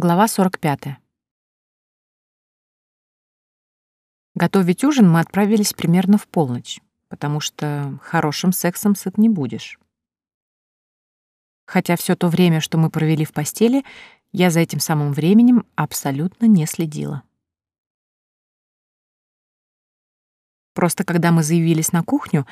Глава 45. Готовить ужин мы отправились примерно в полночь, потому что хорошим сексом сыт не будешь. Хотя все то время, что мы провели в постели, я за этим самым временем абсолютно не следила. Просто когда мы заявились на кухню,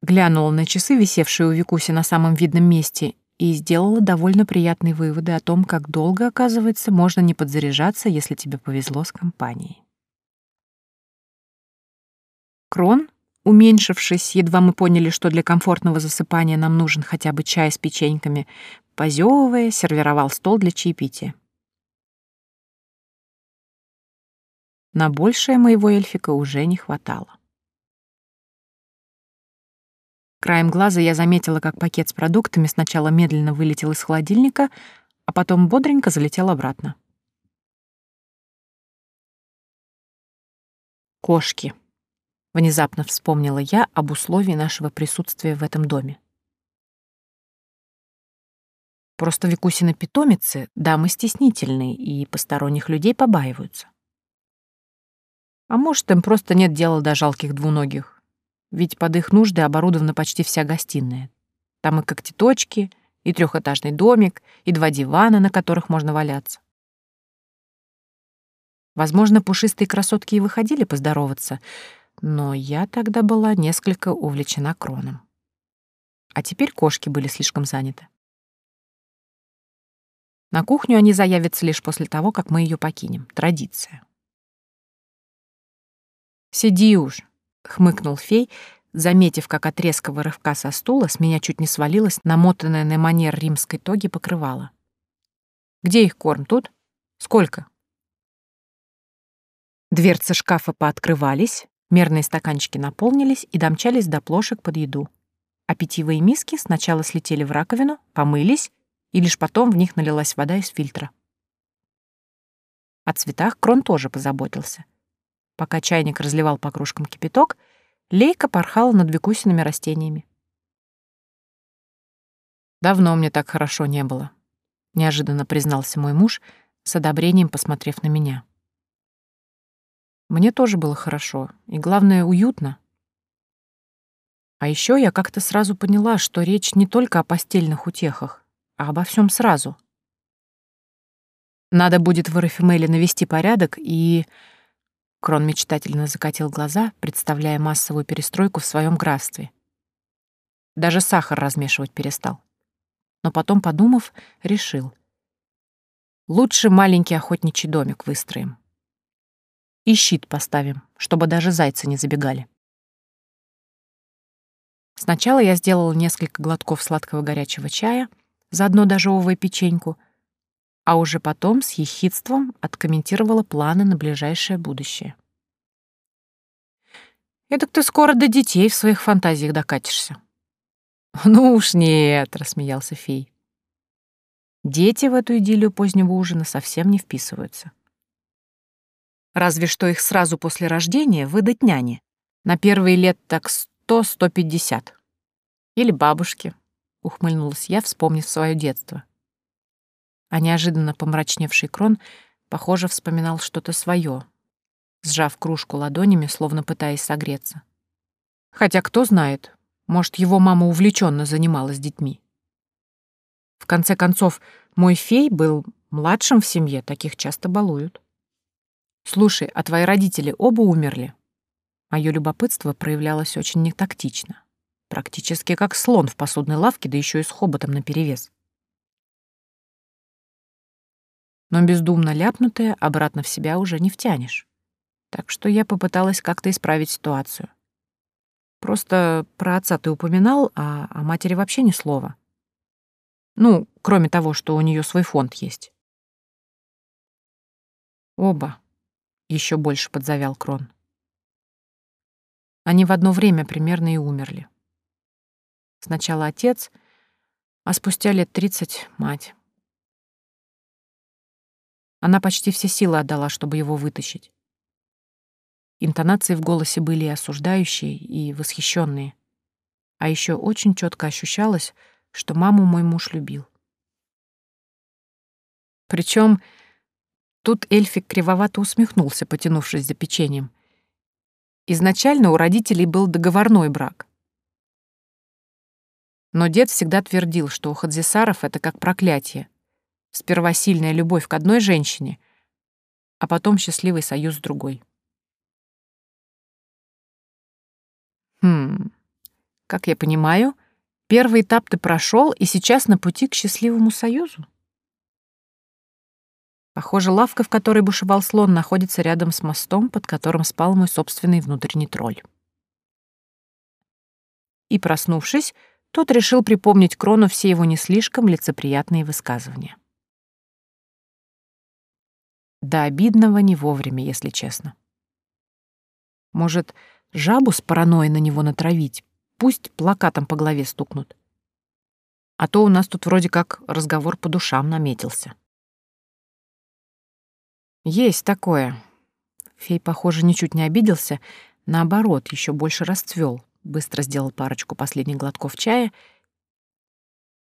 глянула на часы, висевшие у Викуси на самом видном месте, и сделала довольно приятные выводы о том, как долго, оказывается, можно не подзаряжаться, если тебе повезло с компанией. Крон, уменьшившись, едва мы поняли, что для комфортного засыпания нам нужен хотя бы чай с печеньками, позевывая, сервировал стол для чаепития. На большее моего эльфика уже не хватало. Краем глаза я заметила, как пакет с продуктами сначала медленно вылетел из холодильника, а потом бодренько залетел обратно. Кошки. Внезапно вспомнила я об условии нашего присутствия в этом доме. Просто Викусины питомицы дамы стеснительные и посторонних людей побаиваются. А может, им просто нет дела до жалких двуногих ведь под их нужды оборудована почти вся гостиная. Там и когтеточки, и трехэтажный домик, и два дивана, на которых можно валяться. Возможно, пушистые красотки и выходили поздороваться, но я тогда была несколько увлечена кроном. А теперь кошки были слишком заняты. На кухню они заявятся лишь после того, как мы ее покинем. Традиция. «Сиди уж», — хмыкнул фей, заметив, как от резкого рывка со стула с меня чуть не свалилось намотанное на манер римской тоги покрывало. «Где их корм? Тут? Сколько?» Дверцы шкафа пооткрывались, мерные стаканчики наполнились и домчались до плошек под еду. А питьевые миски сначала слетели в раковину, помылись, и лишь потом в них налилась вода из фильтра. О цветах Крон тоже позаботился. Пока чайник разливал по кружкам кипяток, Лейка порхала над Викусиными растениями. «Давно мне так хорошо не было», — неожиданно признался мой муж, с одобрением посмотрев на меня. Мне тоже было хорошо, и, главное, уютно. А еще я как-то сразу поняла, что речь не только о постельных утехах, а обо всем сразу. Надо будет в Эрофемеле навести порядок и Крон мечтательно закатил глаза, представляя массовую перестройку в своем графстве. Даже сахар размешивать перестал. Но потом, подумав, решил. Лучше маленький охотничий домик выстроим. И щит поставим, чтобы даже зайцы не забегали. Сначала я сделала несколько глотков сладкого горячего чая, заодно дожевывая печеньку — а уже потом с ехидством откомментировала планы на ближайшее будущее. «Эдак ты скоро до детей в своих фантазиях докатишься». «Ну уж нет», — рассмеялся фей. Дети в эту идиллию позднего ужина совсем не вписываются. Разве что их сразу после рождения выдать няне. На первые лет так сто-сто пятьдесят. Или бабушке, — ухмыльнулась я, вспомнив свое детство а неожиданно помрачневший крон, похоже, вспоминал что-то свое, сжав кружку ладонями, словно пытаясь согреться. Хотя кто знает, может, его мама увлеченно занималась детьми. В конце концов, мой фей был младшим в семье, таких часто балуют. «Слушай, а твои родители оба умерли?» Мое любопытство проявлялось очень нетактично. Практически как слон в посудной лавке, да еще и с хоботом наперевес. Но бездумно ляпнутое обратно в себя уже не втянешь. Так что я попыталась как-то исправить ситуацию. Просто про отца ты упоминал, а о матери вообще ни слова. Ну, кроме того, что у нее свой фонд есть. Оба. Еще больше подзавял Крон. Они в одно время примерно и умерли. Сначала отец, а спустя лет тридцать — мать. Она почти все силы отдала, чтобы его вытащить. Интонации в голосе были и осуждающие, и восхищенные. А еще очень четко ощущалось, что маму мой муж любил. Причем Тут эльфик кривовато усмехнулся, потянувшись за печеньем. Изначально у родителей был договорной брак. Но дед всегда твердил, что у Хадзисаров это как проклятие. Сперва сильная любовь к одной женщине, а потом счастливый союз с другой. Хм, как я понимаю, первый этап ты прошел и сейчас на пути к счастливому союзу? Похоже, лавка, в которой бушевал слон, находится рядом с мостом, под которым спал мой собственный внутренний тролль. И, проснувшись, тот решил припомнить Крону все его не слишком лицеприятные высказывания. До обидного не вовремя, если честно. Может, жабу с паранойей на него натравить? Пусть плакатом по голове стукнут. А то у нас тут вроде как разговор по душам наметился. Есть такое. Фей, похоже, ничуть не обиделся, наоборот, еще больше расцвел, быстро сделал парочку последних глотков чая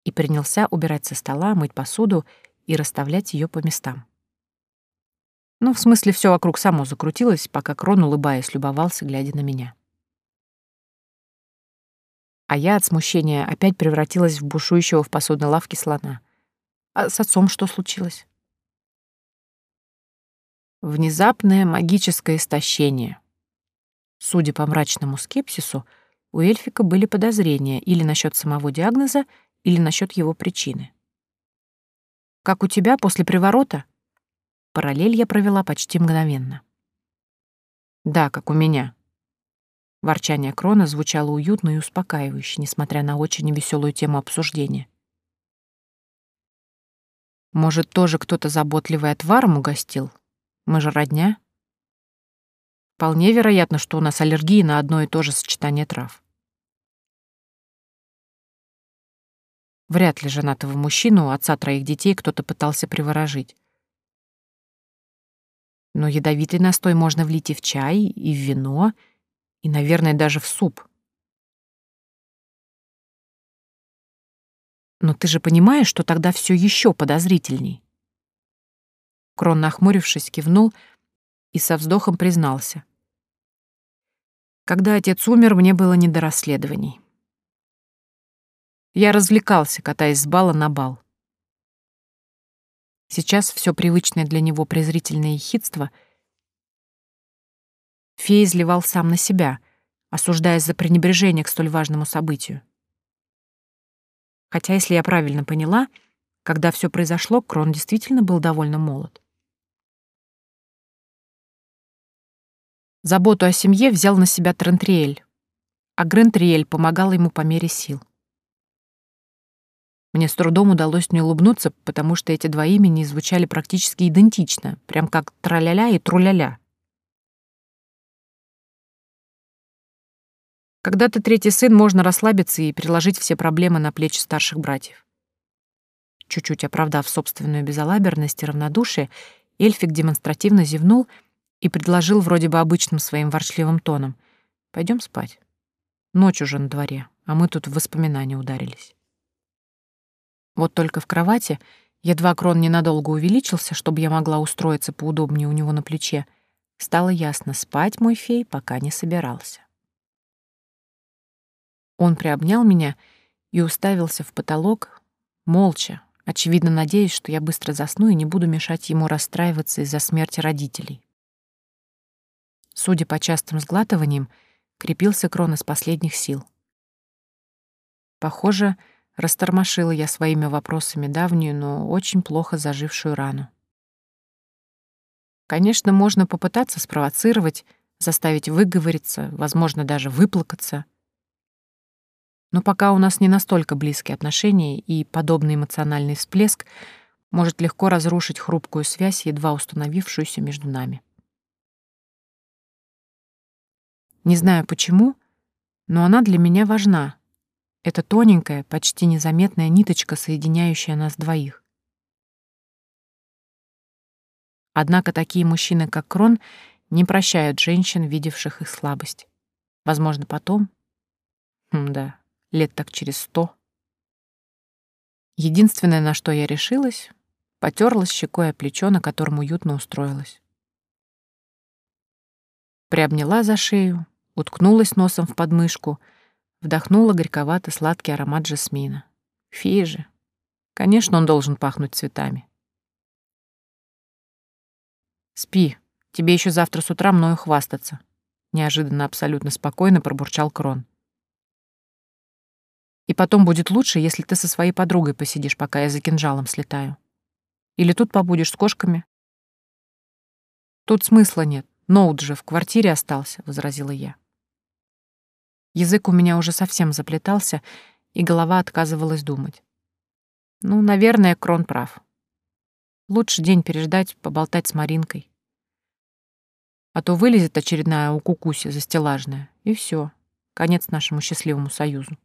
и принялся убирать со стола, мыть посуду и расставлять ее по местам. Ну, в смысле, все вокруг само закрутилось, пока Крон, улыбаясь, любовался, глядя на меня. А я от смущения опять превратилась в бушующего в посудной лавке слона. А с отцом что случилось? Внезапное магическое истощение. Судя по мрачному скепсису, у Эльфика были подозрения или насчет самого диагноза, или насчет его причины. «Как у тебя после приворота?» Параллель я провела почти мгновенно. «Да, как у меня». Ворчание Крона звучало уютно и успокаивающе, несмотря на очень веселую тему обсуждения. «Может, тоже кто-то заботливый отваром угостил?» Мы же родня. Вполне вероятно, что у нас аллергия на одно и то же сочетание трав. Вряд ли женатого мужчину, отца троих детей, кто-то пытался приворожить. Но ядовитый настой можно влить и в чай, и в вино, и, наверное, даже в суп. Но ты же понимаешь, что тогда все еще подозрительней. Крон, нахмурившись, кивнул и со вздохом признался. Когда отец умер, мне было не до расследований. Я развлекался, катаясь с бала на бал. Сейчас все привычное для него презрительное ехидство фей изливал сам на себя, осуждая за пренебрежение к столь важному событию. Хотя, если я правильно поняла, когда все произошло, Крон действительно был довольно молод. Заботу о семье взял на себя Трентриэль, а Грентриэль помогал ему по мере сил. Мне с трудом удалось не улыбнуться, потому что эти два имени звучали практически идентично, прям как траля-ля и труля-ля. Когда ты третий сын, можно расслабиться и переложить все проблемы на плечи старших братьев. Чуть-чуть оправдав собственную безалаберность и равнодушие, эльфик демонстративно зевнул — и предложил вроде бы обычным своим ворчливым тоном. Пойдем спать. Ночь уже на дворе, а мы тут в воспоминания ударились. Вот только в кровати едва крон ненадолго увеличился, чтобы я могла устроиться поудобнее у него на плече, стало ясно, спать мой фей пока не собирался. Он приобнял меня и уставился в потолок, молча, очевидно надеясь, что я быстро засну и не буду мешать ему расстраиваться из-за смерти родителей. Судя по частым сглатываниям, крепился Крон из последних сил. Похоже, растормошила я своими вопросами давнюю, но очень плохо зажившую рану. Конечно, можно попытаться спровоцировать, заставить выговориться, возможно, даже выплакаться. Но пока у нас не настолько близкие отношения, и подобный эмоциональный всплеск может легко разрушить хрупкую связь, едва установившуюся между нами. Не знаю почему, но она для меня важна. Это тоненькая, почти незаметная ниточка, соединяющая нас двоих. Однако такие мужчины, как Крон, не прощают женщин, видевших их слабость. Возможно, потом? Хм, да, лет так через сто. Единственное, на что я решилась, Потерлась щекой о плечо, на котором уютно устроилась. Приобняла за шею, уткнулась носом в подмышку, вдохнула горьковато-сладкий аромат жасмина. Фи же. Конечно, он должен пахнуть цветами. «Спи, тебе еще завтра с утра мною хвастаться», — неожиданно абсолютно спокойно пробурчал Крон. «И потом будет лучше, если ты со своей подругой посидишь, пока я за кинжалом слетаю. Или тут побудешь с кошками?» «Тут смысла нет. Ноут же в квартире остался», — возразила я. Язык у меня уже совсем заплетался, и голова отказывалась думать. Ну, наверное, Крон прав. Лучше день переждать, поболтать с Маринкой. А то вылезет очередная укукуся застелажная, и все, конец нашему счастливому союзу.